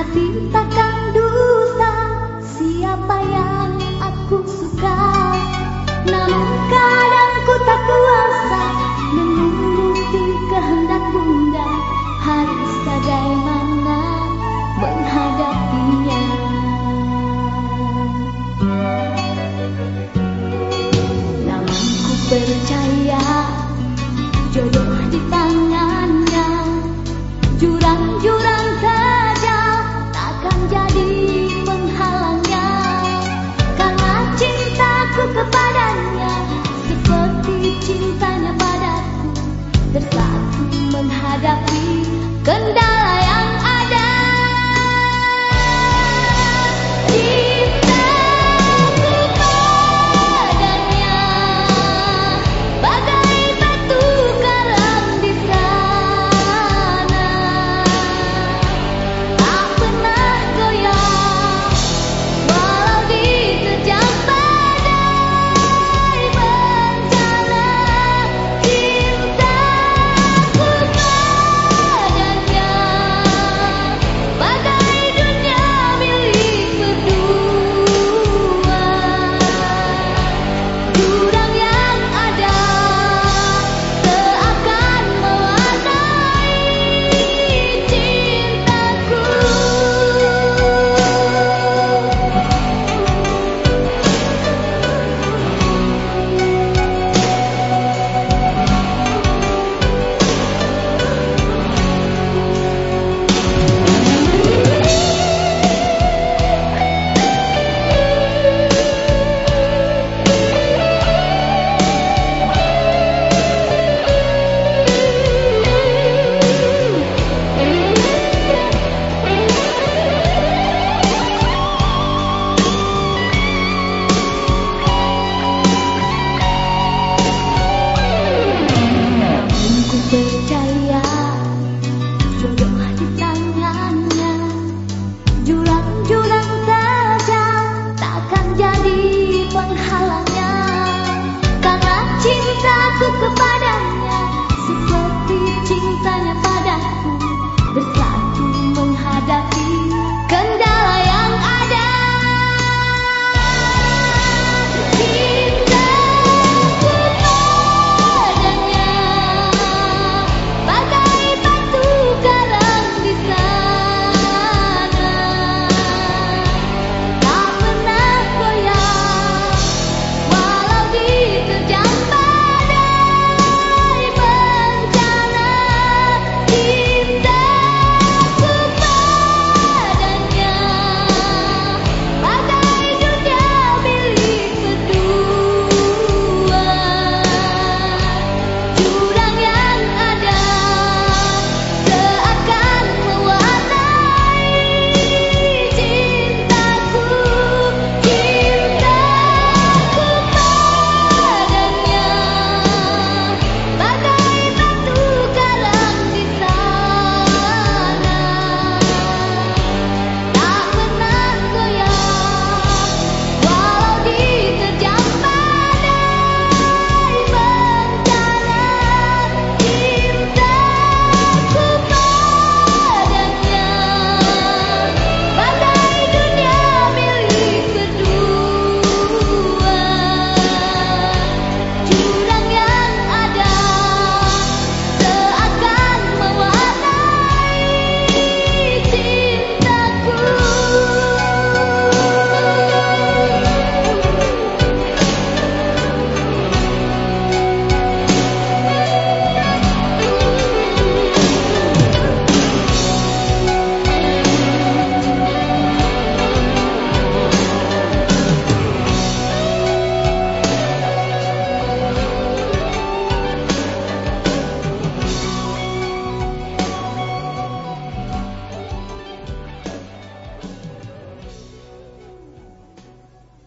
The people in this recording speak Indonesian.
hati takkan dusta. Siapa yang aku suka?